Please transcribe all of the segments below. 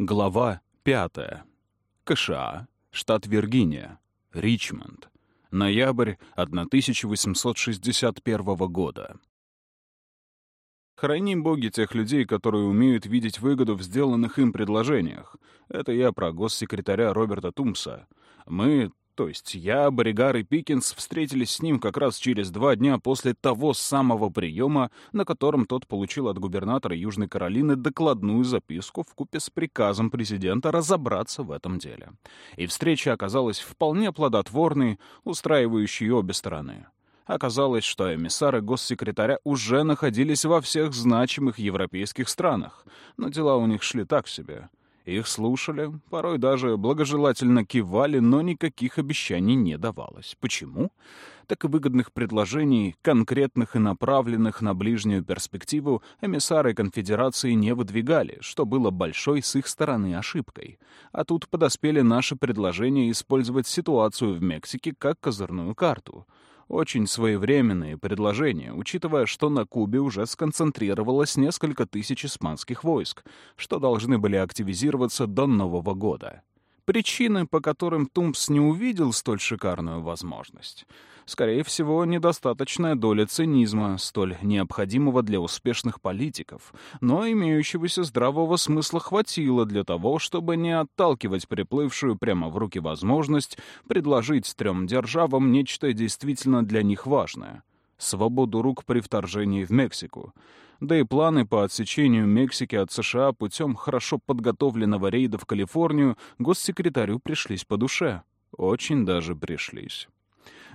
Глава 5. КША. Штат Виргиния. Ричмонд. Ноябрь 1861 года. Храни боги тех людей, которые умеют видеть выгоду в сделанных им предложениях. Это я про госсекретаря Роберта Тумса. Мы, то есть я, Боригар и Пикинс встретились с ним как раз через два дня после того самого приема, на котором тот получил от губернатора Южной Каролины докладную записку в купе с приказом президента разобраться в этом деле. И встреча оказалась вполне плодотворной, устраивающей обе стороны. Оказалось, что эмиссары госсекретаря уже находились во всех значимых европейских странах, но дела у них шли так себе. Их слушали, порой даже благожелательно кивали, но никаких обещаний не давалось. Почему? Так и выгодных предложений, конкретных и направленных на ближнюю перспективу, эмиссары конфедерации не выдвигали, что было большой с их стороны ошибкой. А тут подоспели наши предложения использовать ситуацию в Мексике как козырную карту — очень своевременные предложения, учитывая, что на Кубе уже сконцентрировалось несколько тысяч испанских войск, что должны были активизироваться до Нового года. Причины, по которым Тумпс не увидел столь шикарную возможность. Скорее всего, недостаточная доля цинизма, столь необходимого для успешных политиков, но имеющегося здравого смысла хватило для того, чтобы не отталкивать приплывшую прямо в руки возможность предложить трем державам нечто действительно для них важное — свободу рук при вторжении в Мексику — да и планы по отсечению Мексики от США путем хорошо подготовленного рейда в Калифорнию госсекретарю пришлись по душе. Очень даже пришлись.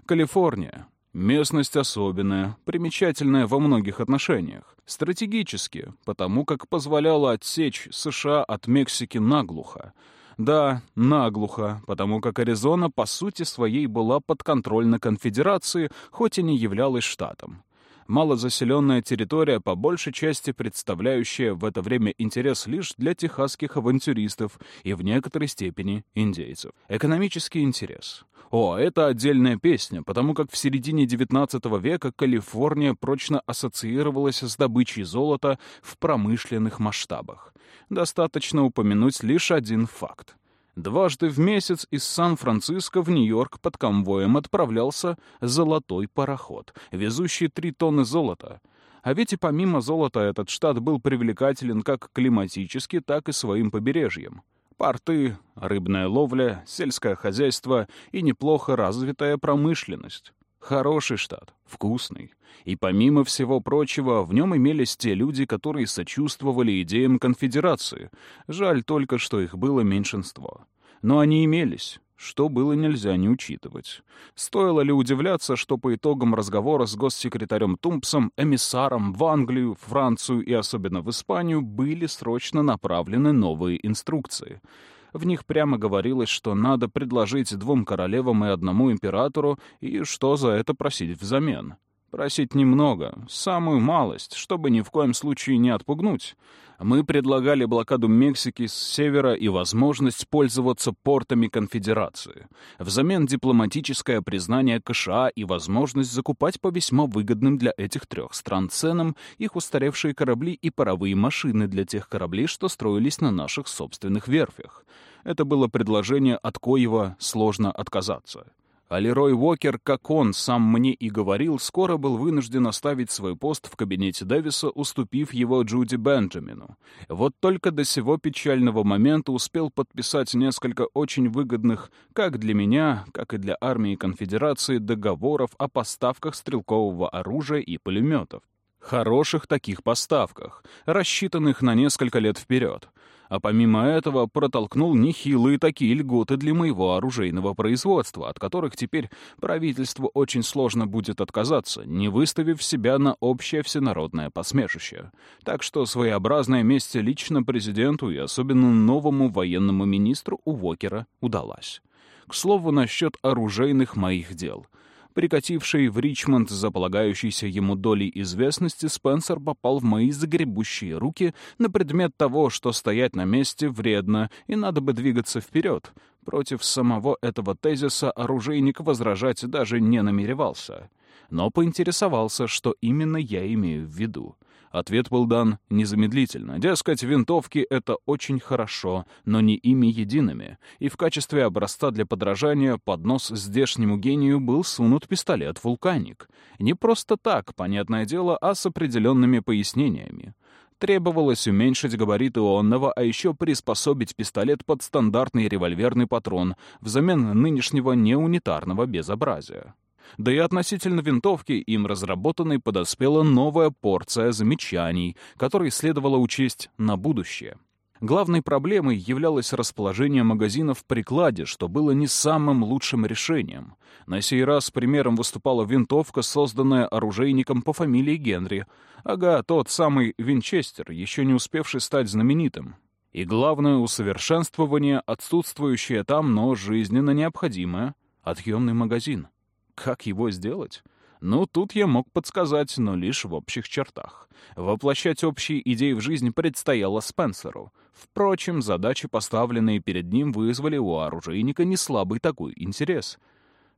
Калифорния. Местность особенная, примечательная во многих отношениях. Стратегически, потому как позволяла отсечь США от Мексики наглухо. Да, наглухо, потому как Аризона по сути своей была подконтрольна конфедерации, хоть и не являлась штатом малозаселенная территория, по большей части представляющая в это время интерес лишь для техасских авантюристов и в некоторой степени индейцев. Экономический интерес. О, это отдельная песня, потому как в середине XIX века Калифорния прочно ассоциировалась с добычей золота в промышленных масштабах. Достаточно упомянуть лишь один факт. Дважды в месяц из Сан-Франциско в Нью-Йорк под конвоем отправлялся золотой пароход, везущий три тонны золота. А ведь и помимо золота этот штат был привлекателен как климатически, так и своим побережьем. Порты, рыбная ловля, сельское хозяйство и неплохо развитая промышленность. Хороший штат, вкусный. И помимо всего прочего, в нем имелись те люди, которые сочувствовали идеям конфедерации. Жаль только, что их было меньшинство. Но они имелись, что было нельзя не учитывать. Стоило ли удивляться, что по итогам разговора с госсекретарем Тумпсом, эмиссаром в Англию, Францию и особенно в Испанию были срочно направлены новые инструкции — в них прямо говорилось, что надо предложить двум королевам и одному императору, и что за это просить взамен. Просить немного, самую малость, чтобы ни в коем случае не отпугнуть. Мы предлагали блокаду Мексики с севера и возможность пользоваться портами конфедерации. Взамен дипломатическое признание КША и возможность закупать по весьма выгодным для этих трех стран ценам их устаревшие корабли и паровые машины для тех кораблей, что строились на наших собственных верфях. Это было предложение, от коего сложно отказаться. А Лерой Уокер, как он сам мне и говорил, скоро был вынужден оставить свой пост в кабинете Дэвиса, уступив его Джуди Бенджамину. Вот только до сего печального момента успел подписать несколько очень выгодных как для меня, как и для армии конфедерации договоров о поставках стрелкового оружия и пулеметов. Хороших таких поставках, рассчитанных на несколько лет вперед а помимо этого протолкнул нехилые такие льготы для моего оружейного производства, от которых теперь правительству очень сложно будет отказаться, не выставив себя на общее всенародное посмешище. Так что своеобразная месть лично президенту и особенно новому военному министру у Вокера удалась. К слову, насчет оружейных моих дел — Прикативший в Ричмонд за полагающейся ему долей известности, Спенсер попал в мои загребущие руки на предмет того, что стоять на месте вредно и надо бы двигаться вперед. Против самого этого тезиса оружейник возражать даже не намеревался. Но поинтересовался, что именно я имею в виду. Ответ был дан незамедлительно. Дескать, винтовки — это очень хорошо, но не ими едиными. И в качестве образца для подражания под нос здешнему гению был сунут пистолет «Вулканик». Не просто так, понятное дело, а с определенными пояснениями. Требовалось уменьшить габариты онного, а еще приспособить пистолет под стандартный револьверный патрон взамен нынешнего неунитарного безобразия. Да и относительно винтовки им разработанной подоспела новая порция замечаний, которые следовало учесть на будущее. Главной проблемой являлось расположение магазина в прикладе, что было не самым лучшим решением. На сей раз примером выступала винтовка, созданная оружейником по фамилии Генри. Ага, тот самый Винчестер, еще не успевший стать знаменитым. И главное усовершенствование, отсутствующее там, но жизненно необходимое — отъемный магазин. Как его сделать? Ну, тут я мог подсказать, но лишь в общих чертах. Воплощать общие идеи в жизнь предстояло Спенсеру. Впрочем, задачи, поставленные перед ним, вызвали у оружейника неслабый такой интерес.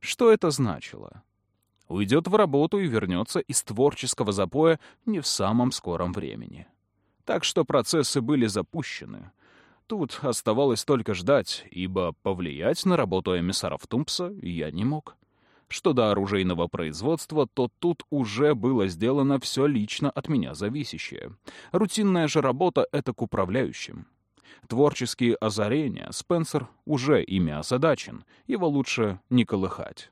Что это значило? Уйдет в работу и вернется из творческого запоя не в самом скором времени. Так что процессы были запущены. Тут оставалось только ждать, ибо повлиять на работу эмиссаров Тумпса я не мог. Что до оружейного производства, то тут уже было сделано все лично от меня зависящее. Рутинная же работа — это к управляющим. Творческие озарения Спенсер уже ими озадачен, его лучше не колыхать.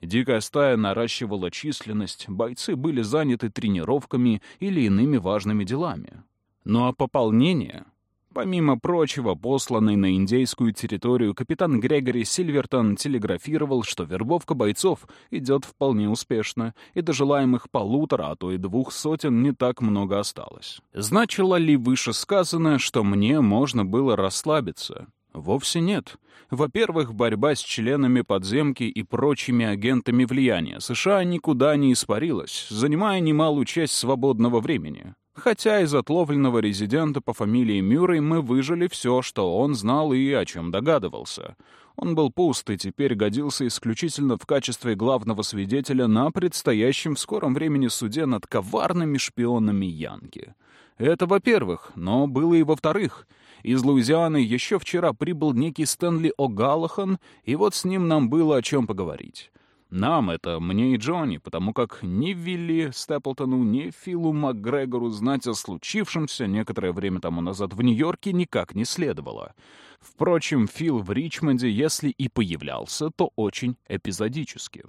Дикая стая наращивала численность, бойцы были заняты тренировками или иными важными делами. Ну а пополнение Помимо прочего, посланный на индейскую территорию капитан Грегори Сильвертон телеграфировал, что вербовка бойцов идет вполне успешно, и до желаемых полутора, а то и двух сотен не так много осталось. Значило ли вышесказанное, что мне можно было расслабиться? Вовсе нет. Во-первых, борьба с членами подземки и прочими агентами влияния США никуда не испарилась, занимая немалую часть свободного времени. Хотя из отловленного резидента по фамилии Мюррей мы выжили все, что он знал и о чем догадывался. Он был пуст и теперь годился исключительно в качестве главного свидетеля на предстоящем в скором времени суде над коварными шпионами Янки. Это во-первых, но было и во-вторых. Из Луизианы еще вчера прибыл некий Стэнли О'Галлахан, и вот с ним нам было о чем поговорить. Нам, это мне и Джонни, потому как ни Вилли Степлтону, ни Филу МакГрегору знать о случившемся некоторое время тому назад в Нью-Йорке никак не следовало. Впрочем, Фил в Ричмонде, если и появлялся, то очень эпизодически.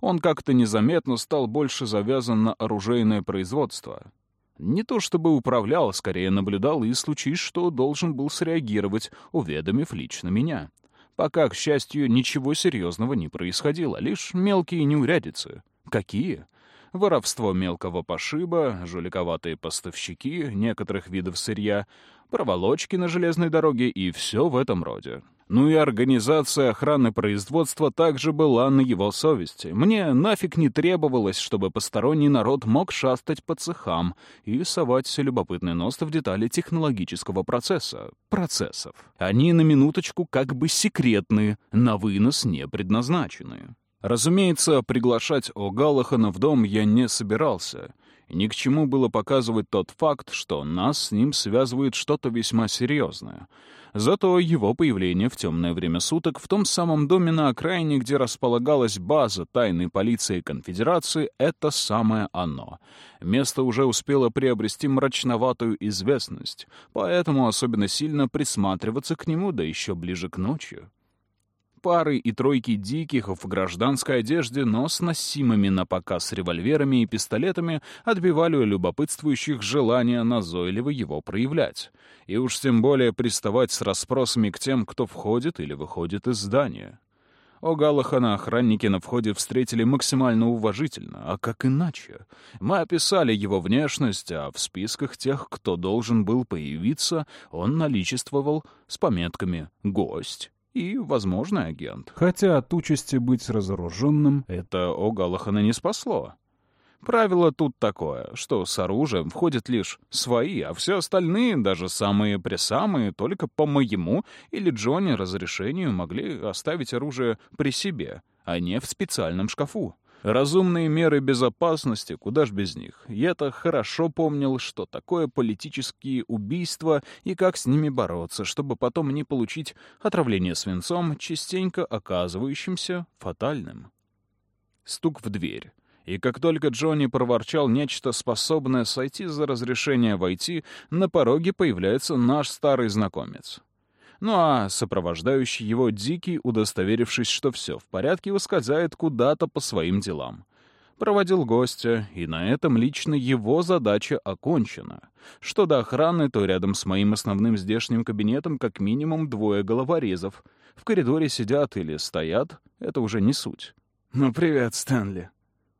Он как-то незаметно стал больше завязан на оружейное производство. Не то чтобы управлял, скорее наблюдал и случись, что должен был среагировать, уведомив лично меня. Пока, к счастью, ничего серьезного не происходило, лишь мелкие неурядицы. Какие? Воровство мелкого пошиба, жуликоватые поставщики некоторых видов сырья, проволочки на железной дороге и все в этом роде. Ну и организация охраны производства также была на его совести. Мне нафиг не требовалось, чтобы посторонний народ мог шастать по цехам и совать любопытный нос в детали технологического процесса. Процессов. Они на минуточку как бы секретные, на вынос не предназначенные. Разумеется, приглашать О'Галлахана в дом я не собирался. Ни к чему было показывать тот факт, что нас с ним связывает что-то весьма серьезное — Зато его появление в темное время суток в том самом доме на окраине, где располагалась база тайной полиции Конфедерации, это самое оно. Место уже успело приобрести мрачноватую известность, поэтому особенно сильно присматриваться к нему, да еще ближе к ночи пары и тройки диких в гражданской одежде, но с носимыми на показ револьверами и пистолетами отбивали у любопытствующих желание назойливо его проявлять. И уж тем более приставать с расспросами к тем, кто входит или выходит из здания. О Галахана охранники на входе встретили максимально уважительно, а как иначе? Мы описали его внешность, а в списках тех, кто должен был появиться, он наличествовал с пометками «гость» и возможный агент. Хотя от участи быть разоруженным это О'Галлахана не спасло. Правило тут такое, что с оружием входят лишь свои, а все остальные, даже самые-пресамые, только по моему или Джонни разрешению могли оставить оружие при себе, а не в специальном шкафу. Разумные меры безопасности, куда ж без них. Я-то хорошо помнил, что такое политические убийства и как с ними бороться, чтобы потом не получить отравление свинцом, частенько оказывающимся фатальным. Стук в дверь. И как только Джонни проворчал нечто, способное сойти за разрешение войти, на пороге появляется наш старый знакомец. Ну а сопровождающий его Дикий, удостоверившись, что все в порядке, выскользает куда-то по своим делам. Проводил гостя, и на этом лично его задача окончена. Что до охраны, то рядом с моим основным здешним кабинетом как минимум двое головорезов. В коридоре сидят или стоят, это уже не суть. «Ну, привет, Стэнли»,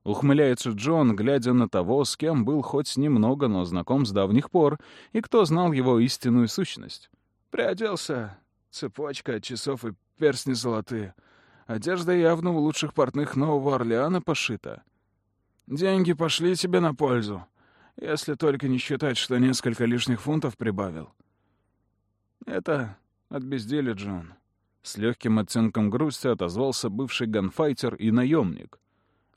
Ухмыляется Джон, глядя на того, с кем был хоть немного, но знаком с давних пор, и кто знал его истинную сущность. Приоделся. Цепочка, часов и перстни золотые. Одежда явно у лучших портных Нового Орлеана пошита. Деньги пошли тебе на пользу, если только не считать, что несколько лишних фунтов прибавил. Это от безделия, Джон. С легким оттенком грусти отозвался бывший ганфайтер и наемник.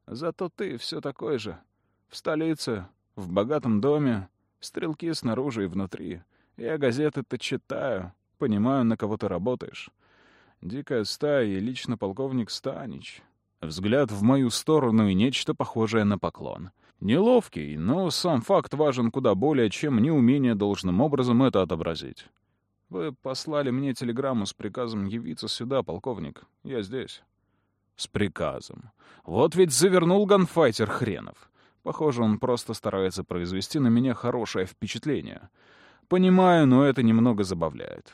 Зато ты все такой же. В столице, в богатом доме, стрелки снаружи и внутри. Я газеты-то читаю, понимаю, на кого ты работаешь. Дикая стая и лично полковник Станич. Взгляд в мою сторону и нечто похожее на поклон. Неловкий, но сам факт важен куда более, чем неумение должным образом это отобразить. Вы послали мне телеграмму с приказом явиться сюда, полковник. Я здесь. С приказом. Вот ведь завернул ганфайтер хренов. Похоже, он просто старается произвести на меня хорошее впечатление. Понимаю, но это немного забавляет.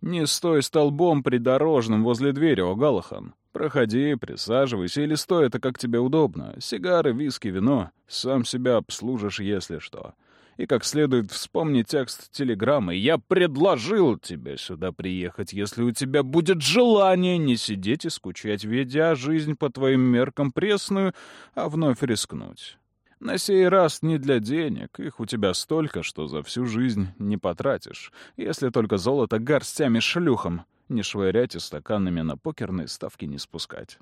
Не стой столбом придорожным возле двери, о Галахан. Проходи, присаживайся или стой, это как тебе удобно. Сигары, виски, вино. Сам себя обслужишь, если что. И как следует вспомни текст телеграммы. «Я предложил тебе сюда приехать, если у тебя будет желание не сидеть и скучать, ведя жизнь по твоим меркам пресную, а вновь рискнуть». На сей раз не для денег, их у тебя столько, что за всю жизнь не потратишь, если только золото горстями шлюхом не швырять и стаканами на покерные ставки не спускать.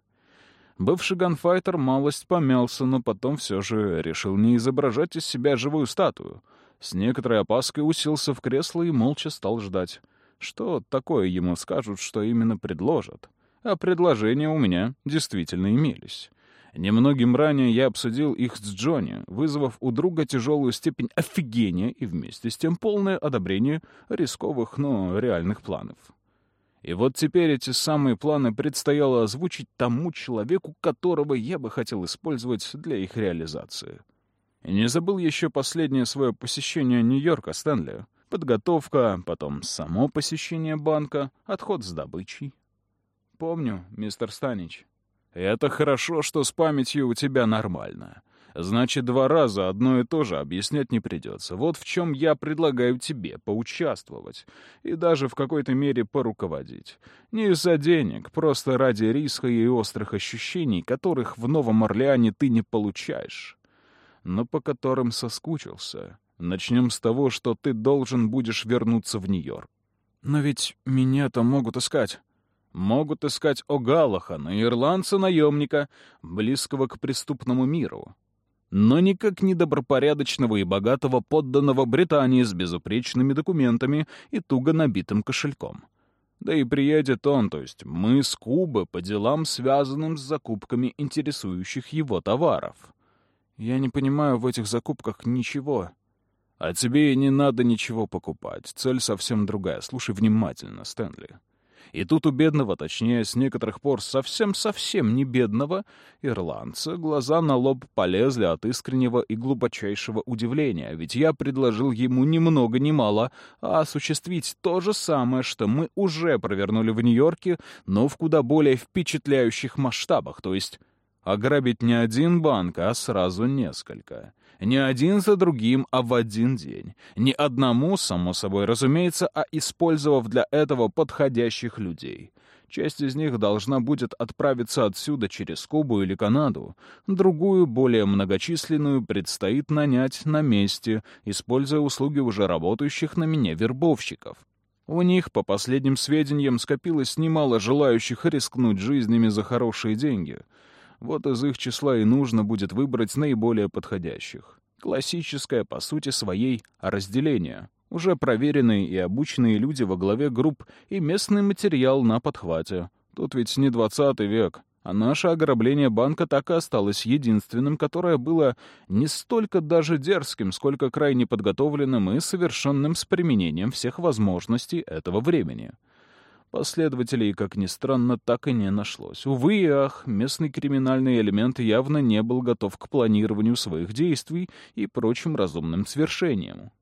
Бывший ганфайтер малость помялся, но потом все же решил не изображать из себя живую статую. С некоторой опаской уселся в кресло и молча стал ждать. Что такое ему скажут, что именно предложат? А предложения у меня действительно имелись. Немногим ранее я обсудил их с Джонни, вызвав у друга тяжелую степень офигения и вместе с тем полное одобрение рисковых, но реальных планов. И вот теперь эти самые планы предстояло озвучить тому человеку, которого я бы хотел использовать для их реализации. И не забыл еще последнее свое посещение Нью-Йорка, Стэнли. Подготовка, потом само посещение банка, отход с добычей. Помню, мистер Станич. Это хорошо, что с памятью у тебя нормально. Значит, два раза одно и то же объяснять не придется. Вот в чем я предлагаю тебе поучаствовать и даже в какой-то мере поруководить. Не из-за денег, просто ради риска и острых ощущений, которых в Новом Орлеане ты не получаешь, но по которым соскучился. Начнем с того, что ты должен будешь вернуться в Нью-Йорк. Но ведь меня-то могут искать. Могут искать О'Галлахана, ирландца-наемника, близкого к преступному миру. Но никак не добропорядочного и богатого подданного Британии с безупречными документами и туго набитым кошельком. Да и приедет он, то есть мы с Кубы, по делам, связанным с закупками интересующих его товаров. Я не понимаю в этих закупках ничего. А тебе и не надо ничего покупать. Цель совсем другая. Слушай внимательно, Стэнли. И тут у бедного, точнее, с некоторых пор совсем-совсем не бедного, ирландца, глаза на лоб полезли от искреннего и глубочайшего удивления, ведь я предложил ему ни много ни мало, а осуществить то же самое, что мы уже провернули в Нью-Йорке, но в куда более впечатляющих масштабах, то есть ограбить не один банк, а сразу несколько. Не один за другим, а в один день. Не одному, само собой разумеется, а использовав для этого подходящих людей. Часть из них должна будет отправиться отсюда через Кубу или Канаду. Другую, более многочисленную, предстоит нанять на месте, используя услуги уже работающих на меня вербовщиков. У них, по последним сведениям, скопилось немало желающих рискнуть жизнями за хорошие деньги — Вот из их числа и нужно будет выбрать наиболее подходящих. Классическое, по сути своей, разделение. Уже проверенные и обученные люди во главе групп и местный материал на подхвате. Тут ведь не двадцатый век, а наше ограбление банка так и осталось единственным, которое было не столько даже дерзким, сколько крайне подготовленным и совершенным с применением всех возможностей этого времени. Последователей, как ни странно, так и не нашлось. Увы и ах, местный криминальный элемент явно не был готов к планированию своих действий и прочим разумным свершениям,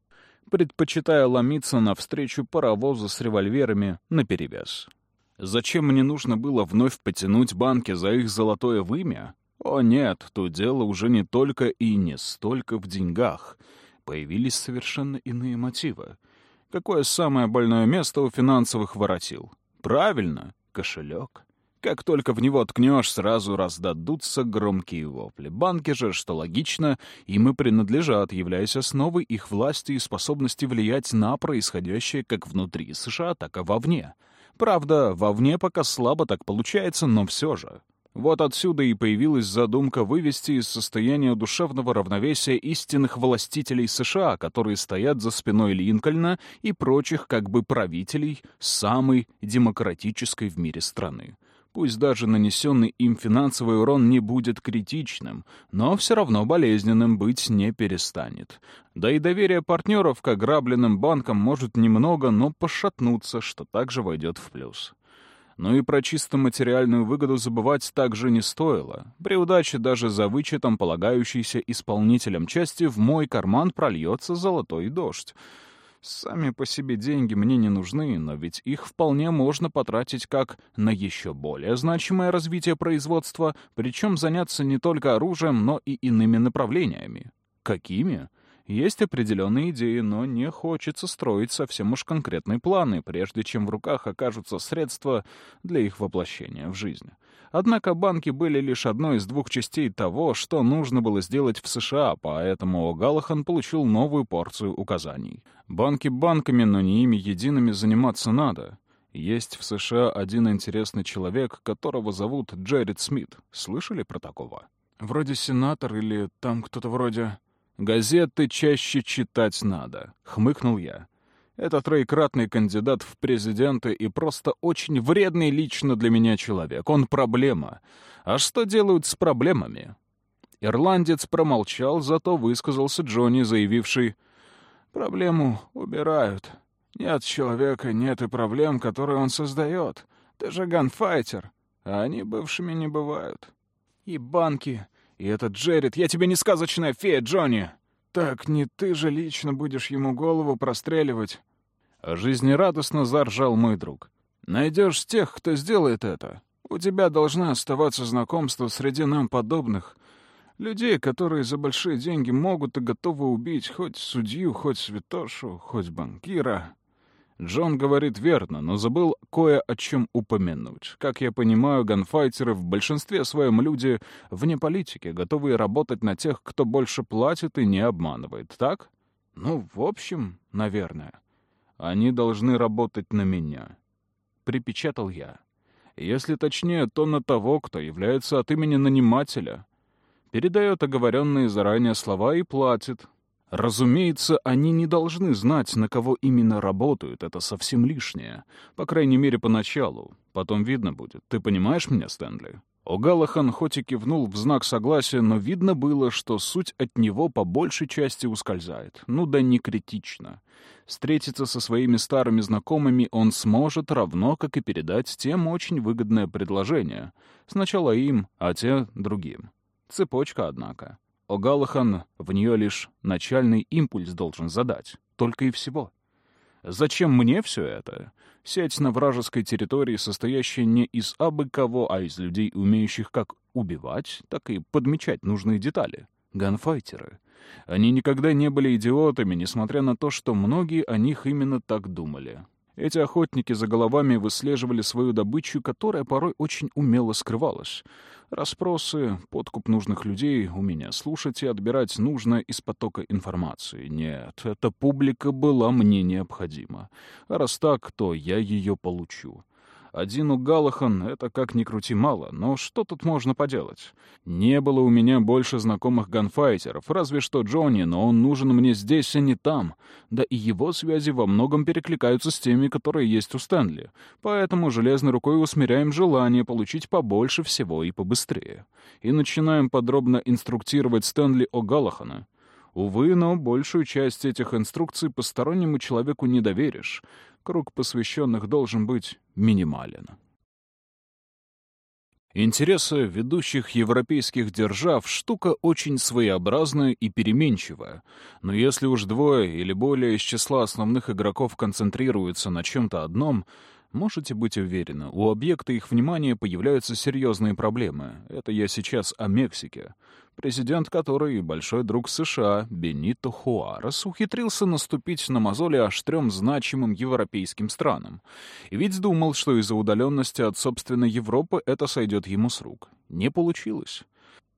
предпочитая ломиться навстречу паровозу с револьверами наперевес. Зачем мне нужно было вновь потянуть банки за их золотое вымя? О нет, то дело уже не только и не столько в деньгах. Появились совершенно иные мотивы. Какое самое больное место у финансовых воротил? Правильно, кошелек. Как только в него ткнешь, сразу раздадутся громкие вопли. Банки же, что логично, им и принадлежат, являясь основой их власти и способности влиять на происходящее как внутри США, так и вовне. Правда, вовне пока слабо так получается, но все же. Вот отсюда и появилась задумка вывести из состояния душевного равновесия истинных властителей США, которые стоят за спиной Линкольна и прочих как бы правителей самой демократической в мире страны. Пусть даже нанесенный им финансовый урон не будет критичным, но все равно болезненным быть не перестанет. Да и доверие партнеров к ограбленным банкам может немного, но пошатнуться, что также войдет в плюс. Но и про чисто материальную выгоду забывать также не стоило. При удаче даже за вычетом полагающейся исполнителям части в мой карман прольется золотой дождь. Сами по себе деньги мне не нужны, но ведь их вполне можно потратить как на еще более значимое развитие производства, причем заняться не только оружием, но и иными направлениями. Какими? Есть определенные идеи, но не хочется строить совсем уж конкретные планы, прежде чем в руках окажутся средства для их воплощения в жизнь. Однако банки были лишь одной из двух частей того, что нужно было сделать в США, поэтому Галахан получил новую порцию указаний. Банки банками, но не ими едиными заниматься надо. Есть в США один интересный человек, которого зовут Джеред Смит. Слышали про такого? Вроде сенатор или там кто-то вроде... «Газеты чаще читать надо», — хмыкнул я. «Это троекратный кандидат в президенты и просто очень вредный лично для меня человек. Он проблема. А что делают с проблемами?» Ирландец промолчал, зато высказался Джонни, заявивший «Проблему убирают. Нет человека, нет и проблем, которые он создает. Ты же ганфайтер, а они бывшими не бывают. И банки, и этот Джеред, я тебе не сказочная фея, Джонни!» «Так не ты же лично будешь ему голову простреливать!» Жизнерадостно заржал мой друг. «Найдешь тех, кто сделает это. У тебя должна оставаться знакомство среди нам подобных. Людей, которые за большие деньги могут и готовы убить хоть судью, хоть святошу, хоть банкира. Джон говорит верно, но забыл кое о чем упомянуть. Как я понимаю, ганфайтеры в большинстве своем люди вне политики, готовые работать на тех, кто больше платит и не обманывает, так? Ну, в общем, наверное. Они должны работать на меня. Припечатал я. Если точнее, то на того, кто является от имени нанимателя. Передает оговоренные заранее слова и платит, Разумеется, они не должны знать, на кого именно работают, это совсем лишнее. По крайней мере, поначалу. Потом видно будет. Ты понимаешь меня, Стэнли? О'Галлахан хоть и кивнул в знак согласия, но видно было, что суть от него по большей части ускользает. Ну да не критично. Встретиться со своими старыми знакомыми он сможет, равно как и передать тем очень выгодное предложение. Сначала им, а те — другим. Цепочка, однако. О'Галлахан в нее лишь начальный импульс должен задать. Только и всего. Зачем мне все это? Сеть на вражеской территории, состоящая не из абы кого, а из людей, умеющих как убивать, так и подмечать нужные детали. Ганфайтеры. Они никогда не были идиотами, несмотря на то, что многие о них именно так думали. Эти охотники за головами выслеживали свою добычу, которая порой очень умело скрывалась. Распросы, подкуп нужных людей, у меня слушать и отбирать нужно из потока информации. Нет, эта публика была мне необходима. А раз так, то я ее получу. Один у Галахан — это как ни крути мало, но что тут можно поделать? Не было у меня больше знакомых ганфайтеров, разве что Джонни, но он нужен мне здесь, а не там. Да и его связи во многом перекликаются с теми, которые есть у Стэнли. Поэтому железной рукой усмиряем желание получить побольше всего и побыстрее. И начинаем подробно инструктировать Стэнли о Галахана. Увы, но большую часть этих инструкций постороннему человеку не доверишь. Круг посвященных должен быть минимален. Интересы ведущих европейских держав — штука очень своеобразная и переменчивая. Но если уж двое или более из числа основных игроков концентрируются на чем-то одном — Можете быть уверены, у объекта их внимания появляются серьезные проблемы. Это я сейчас о Мексике. Президент, который большой друг США, Бенито Хуарес, ухитрился наступить на мозоли аж трем значимым европейским странам. И ведь думал, что из-за удаленности от собственной Европы это сойдет ему с рук. Не получилось.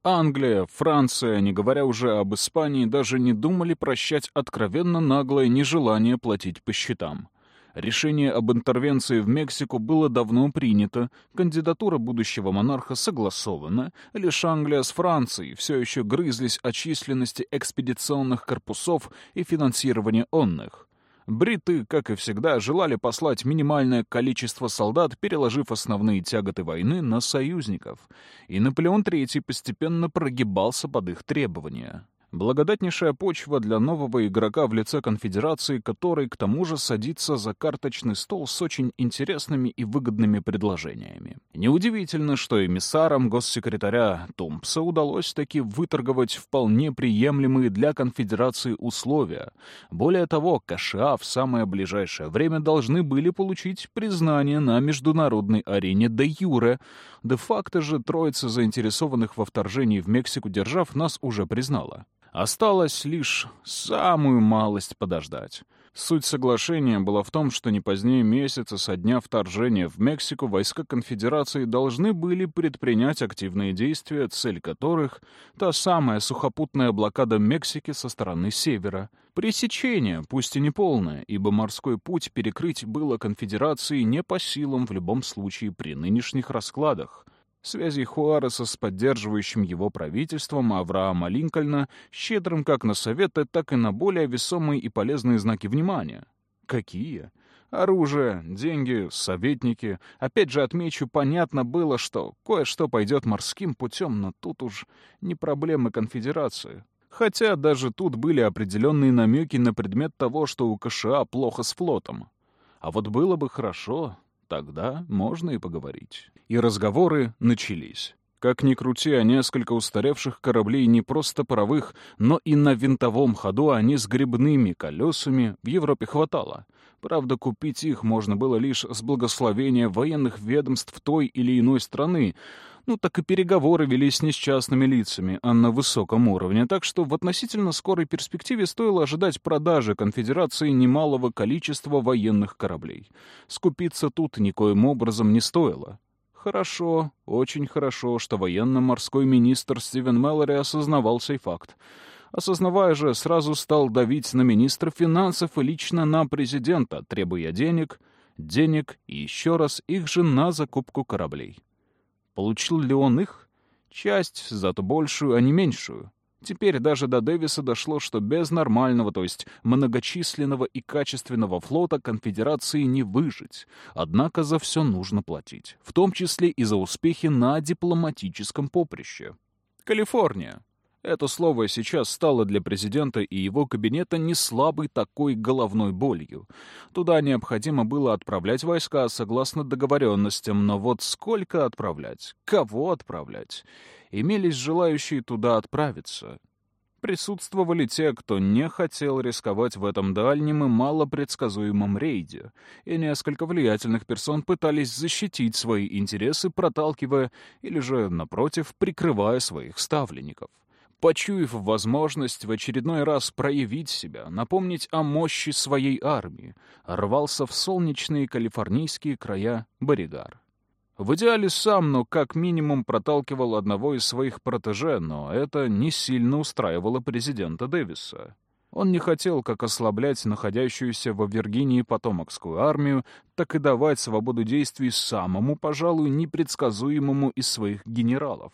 Англия, Франция, не говоря уже об Испании, даже не думали прощать откровенно наглое нежелание платить по счетам. Решение об интервенции в Мексику было давно принято, кандидатура будущего монарха согласована, лишь Англия с Францией все еще грызлись о численности экспедиционных корпусов и финансировании онных. Бриты, как и всегда, желали послать минимальное количество солдат, переложив основные тяготы войны на союзников, и Наполеон III постепенно прогибался под их требования. Благодатнейшая почва для нового игрока в лице конфедерации, который к тому же садится за карточный стол с очень интересными и выгодными предложениями. Неудивительно, что эмиссарам госсекретаря Томпса удалось таки выторговать вполне приемлемые для конфедерации условия. Более того, КША в самое ближайшее время должны были получить признание на международной арене де юре. Де-факто же троица заинтересованных во вторжении в Мексику держав нас уже признала. Осталось лишь самую малость подождать. Суть соглашения была в том, что не позднее месяца со дня вторжения в Мексику войска конфедерации должны были предпринять активные действия, цель которых — та самая сухопутная блокада Мексики со стороны севера. Пресечение, пусть и не полное, ибо морской путь перекрыть было конфедерации не по силам в любом случае при нынешних раскладах. Связи Хуареса с поддерживающим его правительством Авраама Линкольна щедрым как на советы, так и на более весомые и полезные знаки внимания. Какие? Оружие, деньги, советники. Опять же отмечу, понятно было, что кое-что пойдет морским путем, но тут уж не проблемы конфедерации. Хотя даже тут были определенные намеки на предмет того, что у КША плохо с флотом. А вот было бы хорошо, Тогда можно и поговорить. И разговоры начались. Как ни крути, а несколько устаревших кораблей не просто паровых, но и на винтовом ходу они с грибными колесами в Европе хватало. Правда, купить их можно было лишь с благословения военных ведомств той или иной страны, ну так и переговоры велись с частными лицами, а на высоком уровне, так что в относительно скорой перспективе стоило ожидать продажи конфедерации немалого количества военных кораблей. Скупиться тут никоим образом не стоило. Хорошо, очень хорошо, что военно-морской министр Стивен Мэллори осознавал сей факт. Осознавая же, сразу стал давить на министра финансов и лично на президента, требуя денег, денег и еще раз их же на закупку кораблей. Получил ли он их? Часть, зато большую, а не меньшую. Теперь даже до Дэвиса дошло, что без нормального, то есть многочисленного и качественного флота конфедерации не выжить. Однако за все нужно платить, в том числе и за успехи на дипломатическом поприще. Калифорния. Это слово сейчас стало для президента и его кабинета не слабой такой головной болью. Туда необходимо было отправлять войска согласно договоренностям, но вот сколько отправлять? Кого отправлять? Имелись желающие туда отправиться. Присутствовали те, кто не хотел рисковать в этом дальнем и малопредсказуемом рейде, и несколько влиятельных персон пытались защитить свои интересы, проталкивая или же, напротив, прикрывая своих ставленников почуяв возможность в очередной раз проявить себя, напомнить о мощи своей армии, рвался в солнечные калифорнийские края Боригар. В идеале сам, но как минимум проталкивал одного из своих протеже, но это не сильно устраивало президента Дэвиса. Он не хотел как ослаблять находящуюся во Виргинии потомокскую армию, так и давать свободу действий самому, пожалуй, непредсказуемому из своих генералов.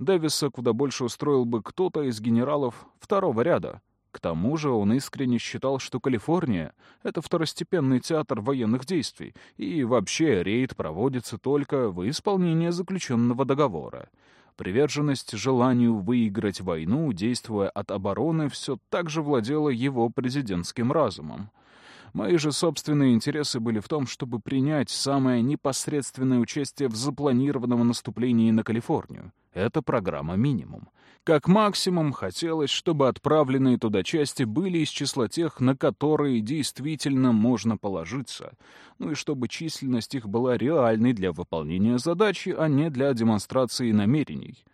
Дэвиса куда больше устроил бы кто-то из генералов второго ряда. К тому же он искренне считал, что Калифорния — это второстепенный театр военных действий, и вообще рейд проводится только в исполнении заключенного договора. Приверженность желанию выиграть войну, действуя от обороны, все так же владела его президентским разумом. Мои же собственные интересы были в том, чтобы принять самое непосредственное участие в запланированном наступлении на Калифорнию. Это программа «Минимум». Как максимум, хотелось, чтобы отправленные туда части были из числа тех, на которые действительно можно положиться, ну и чтобы численность их была реальной для выполнения задачи, а не для демонстрации намерений.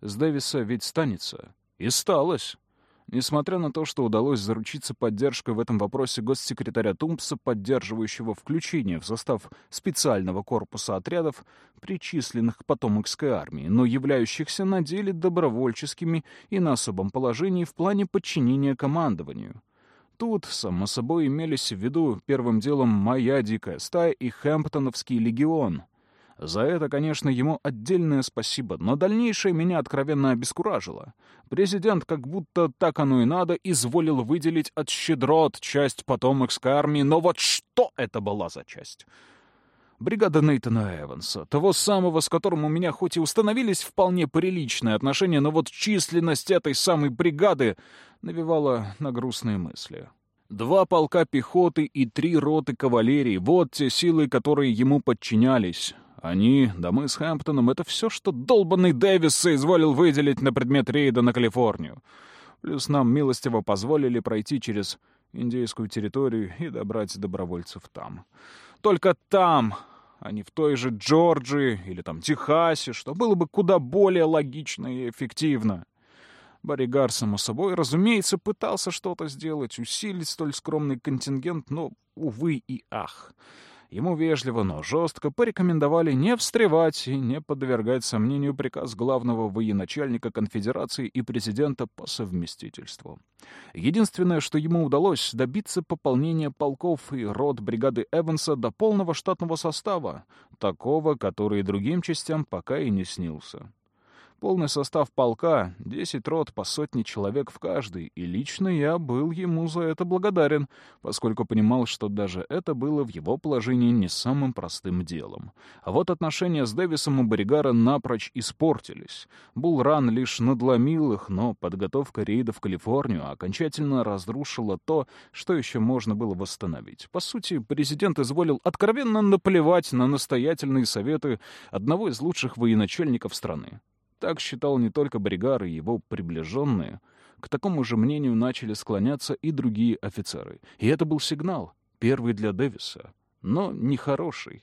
С Дэвиса ведь станется. И сталось. Несмотря на то, что удалось заручиться поддержкой в этом вопросе госсекретаря Тумпса, поддерживающего включение в состав специального корпуса отрядов, причисленных к потомокской армии, но являющихся на деле добровольческими и на особом положении в плане подчинения командованию. Тут, само собой, имелись в виду первым делом «Моя дикая стая» и «Хэмптоновский легион», за это, конечно, ему отдельное спасибо, но дальнейшее меня откровенно обескуражило. Президент, как будто так оно и надо, изволил выделить от щедрот часть потомокской армии, но вот что это была за часть? Бригада Нейтана Эванса, того самого, с которым у меня хоть и установились вполне приличные отношения, но вот численность этой самой бригады навевала на грустные мысли. Два полка пехоты и три роты кавалерии — вот те силы, которые ему подчинялись. Они, да мы с Хэмптоном, это все, что долбанный Дэвис соизволил выделить на предмет рейда на Калифорнию. Плюс нам милостиво позволили пройти через индейскую территорию и добрать добровольцев там. Только там, а не в той же Джорджии или там Техасе, что было бы куда более логично и эффективно. Боригар, само собой, разумеется, пытался что-то сделать, усилить столь скромный контингент, но, увы и ах. Ему вежливо, но жестко порекомендовали не встревать и не подвергать сомнению приказ главного военачальника конфедерации и президента по совместительству. Единственное, что ему удалось, добиться пополнения полков и рот бригады Эванса до полного штатного состава, такого, который другим частям пока и не снился. Полный состав полка, десять рот по сотне человек в каждый, и лично я был ему за это благодарен, поскольку понимал, что даже это было в его положении не самым простым делом. А вот отношения с Дэвисом у Боригара напрочь испортились. Булран лишь надломил их, но подготовка рейда в Калифорнию окончательно разрушила то, что еще можно было восстановить. По сути, президент изволил откровенно наплевать на настоятельные советы одного из лучших военачальников страны. Так считал не только Бригар и его приближенные. К такому же мнению начали склоняться и другие офицеры. И это был сигнал, первый для Дэвиса, но нехороший.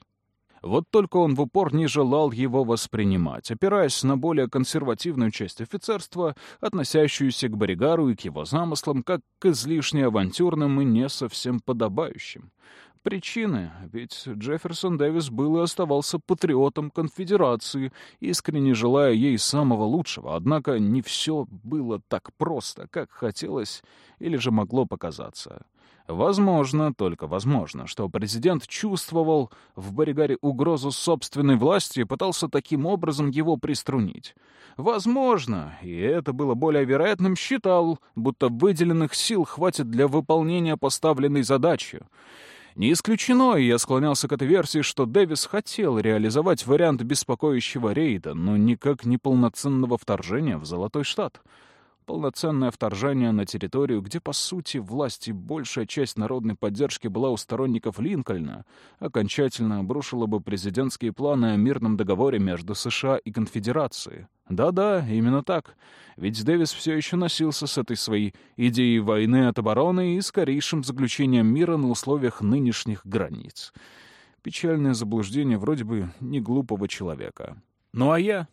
Вот только он в упор не желал его воспринимать, опираясь на более консервативную часть офицерства, относящуюся к Боригару и к его замыслам, как к излишне авантюрным и не совсем подобающим причины, ведь Джефферсон Дэвис был и оставался патриотом конфедерации, искренне желая ей самого лучшего, однако не все было так просто, как хотелось или же могло показаться. Возможно, только возможно, что президент чувствовал в Боригаре угрозу собственной власти и пытался таким образом его приструнить. Возможно, и это было более вероятным, считал, будто выделенных сил хватит для выполнения поставленной задачи. Не исключено, и я склонялся к этой версии, что Дэвис хотел реализовать вариант беспокоящего рейда, но никак не полноценного вторжения в Золотой Штат. Полноценное вторжение на территорию, где, по сути, власть и большая часть народной поддержки была у сторонников Линкольна, окончательно обрушило бы президентские планы о мирном договоре между США и Конфедерацией. Да-да, именно так. Ведь Дэвис все еще носился с этой своей идеей войны от обороны и скорейшим заключением мира на условиях нынешних границ. Печальное заблуждение вроде бы не глупого человека. Ну а я?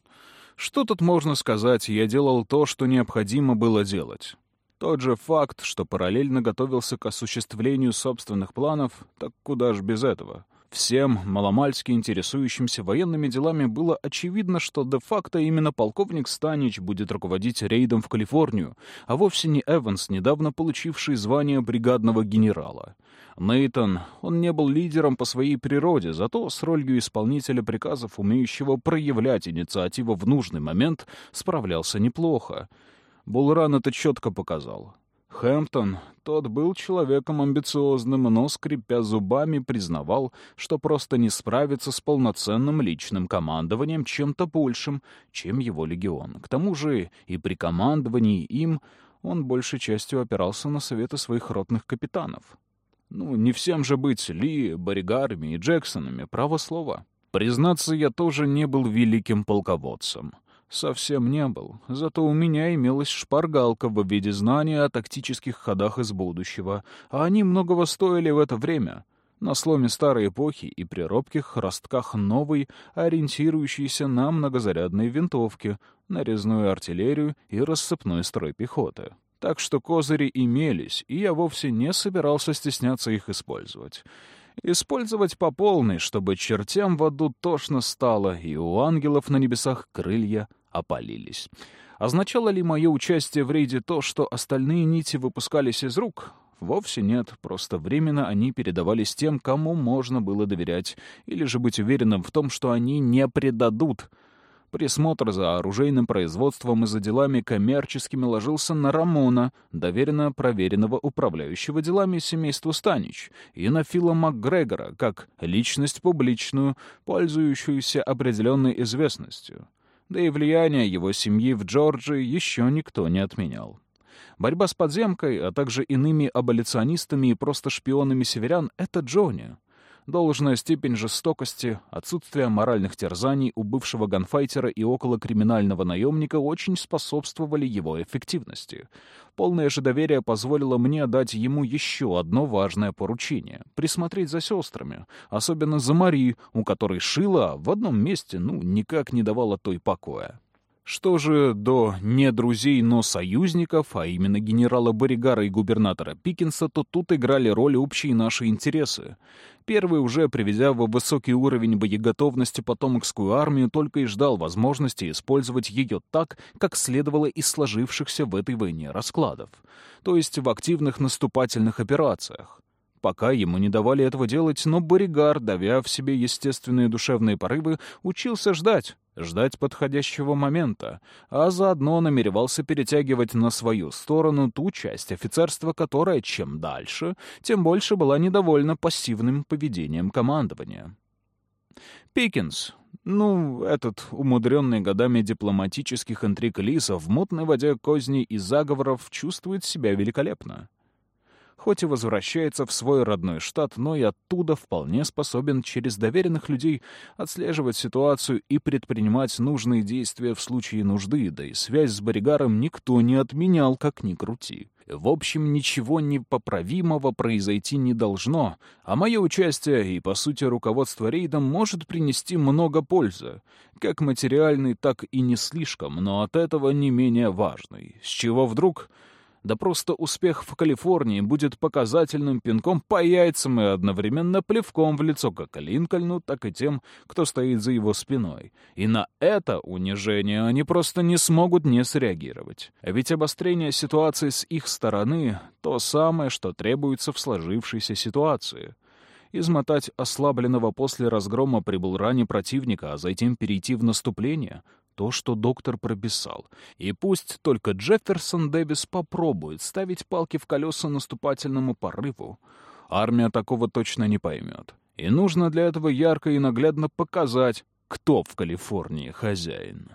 Что тут можно сказать? Я делал то, что необходимо было делать. Тот же факт, что параллельно готовился к осуществлению собственных планов, так куда ж без этого? Всем, маломальски интересующимся военными делами, было очевидно, что де-факто именно полковник Станич будет руководить рейдом в Калифорнию, а вовсе не Эванс, недавно получивший звание бригадного генерала. Нейтон, он не был лидером по своей природе, зато с ролью исполнителя приказов, умеющего проявлять инициативу в нужный момент, справлялся неплохо. Булран это четко показал. Хэмптон, тот был человеком амбициозным, но, скрипя зубами, признавал, что просто не справится с полноценным личным командованием чем-то большим, чем его легион. К тому же и при командовании им он большей частью опирался на советы своих ротных капитанов. Ну, не всем же быть Ли, Боригарами и Джексонами, право слова. Признаться, я тоже не был великим полководцем. Совсем не был. Зато у меня имелась шпаргалка в виде знания о тактических ходах из будущего, а они многого стоили в это время. На сломе старой эпохи и при робких ростках новой, ориентирующейся на многозарядные винтовки, нарезную артиллерию и рассыпной строй пехоты. Так что козыри имелись, и я вовсе не собирался стесняться их использовать. Использовать по полной, чтобы чертям в аду тошно стало, и у ангелов на небесах крылья опалились. Означало ли мое участие в рейде то, что остальные нити выпускались из рук? Вовсе нет, просто временно они передавались тем, кому можно было доверять, или же быть уверенным в том, что они не предадут — Присмотр за оружейным производством и за делами коммерческими ложился на Рамона, доверенно проверенного управляющего делами семейства Станич, и на Фила МакГрегора, как личность публичную, пользующуюся определенной известностью. Да и влияние его семьи в Джорджии еще никто не отменял. Борьба с подземкой, а также иными аболиционистами и просто шпионами северян — это Джонни. Должная степень жестокости, отсутствие моральных терзаний у бывшего ганфайтера и околокриминального наемника очень способствовали его эффективности. Полное же доверие позволило мне дать ему еще одно важное поручение — присмотреть за сестрами, особенно за Мари, у которой шила в одном месте, ну, никак не давала той покоя. Что же до не друзей, но союзников, а именно генерала Боригара и губернатора Пикинса, то тут играли роль общие наши интересы. Первый, уже приведя в высокий уровень боеготовности потомокскую армию, только и ждал возможности использовать ее так, как следовало из сложившихся в этой войне раскладов, то есть в активных наступательных операциях. Пока ему не давали этого делать, но Боригар, давя в себе естественные душевные порывы, учился ждать, ждать подходящего момента, а заодно намеревался перетягивать на свою сторону ту часть офицерства, которая чем дальше, тем больше была недовольна пассивным поведением командования. Пикинс, ну, этот умудренный годами дипломатических интриг Лиса в мутной воде козней и заговоров чувствует себя великолепно хоть и возвращается в свой родной штат, но и оттуда вполне способен через доверенных людей отслеживать ситуацию и предпринимать нужные действия в случае нужды, да и связь с Боригаром никто не отменял, как ни крути. В общем, ничего непоправимого произойти не должно, а мое участие и, по сути, руководство рейдом может принести много пользы, как материальной, так и не слишком, но от этого не менее важной. С чего вдруг... Да просто успех в Калифорнии будет показательным пинком по яйцам и одновременно плевком в лицо как Линкольну, так и тем, кто стоит за его спиной. И на это унижение они просто не смогут не среагировать. А ведь обострение ситуации с их стороны — то самое, что требуется в сложившейся ситуации — измотать ослабленного после разгрома прибыл ранее противника, а затем перейти в наступление, то, что доктор прописал. И пусть только Джефферсон Дэвис попробует ставить палки в колеса наступательному порыву, армия такого точно не поймет. И нужно для этого ярко и наглядно показать, кто в Калифорнии хозяин.